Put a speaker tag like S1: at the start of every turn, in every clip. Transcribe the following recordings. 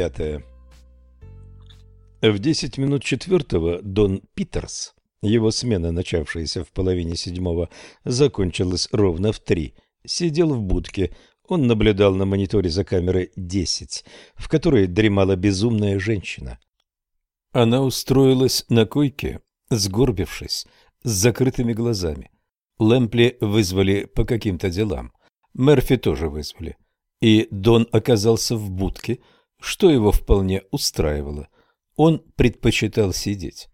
S1: пятая. В десять минут четвертого Дон Питерс, его смена, начавшаяся в половине седьмого, закончилась ровно в три, сидел в будке. Он наблюдал на мониторе за камерой десять, в которой дремала безумная женщина. Она устроилась на койке, сгорбившись, с закрытыми глазами. Лэмпли вызвали по каким-то делам. Мерфи тоже вызвали. И Дон оказался в будке, что его вполне устраивало. Он предпочитал сидеть.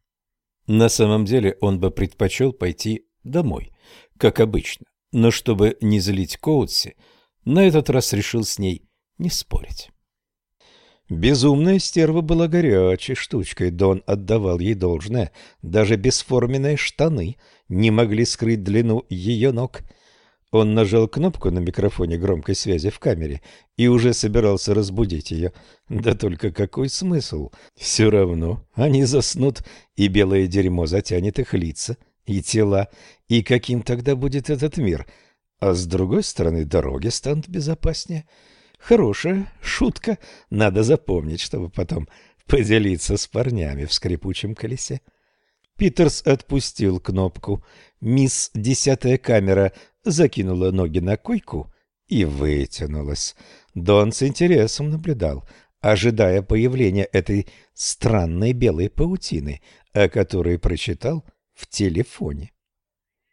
S1: На самом деле он бы предпочел пойти домой, как обычно, но чтобы не злить Коутси, на этот раз решил с ней не спорить. Безумная стерва была горячей штучкой, Дон отдавал ей должное. Даже бесформенные штаны не могли скрыть длину ее ног – он нажал кнопку на микрофоне громкой связи в камере и уже собирался разбудить ее. Да только какой смысл? Все равно они заснут, и белое дерьмо затянет их лица и тела. И каким тогда будет этот мир? А с другой стороны, дороги станут безопаснее. Хорошая шутка, надо запомнить, чтобы потом поделиться с парнями в скрипучем колесе. Питерс отпустил кнопку. Мисс Десятая камера закинула ноги на койку и вытянулась. Дон с интересом наблюдал, ожидая появления этой странной белой паутины, о которой прочитал в телефоне.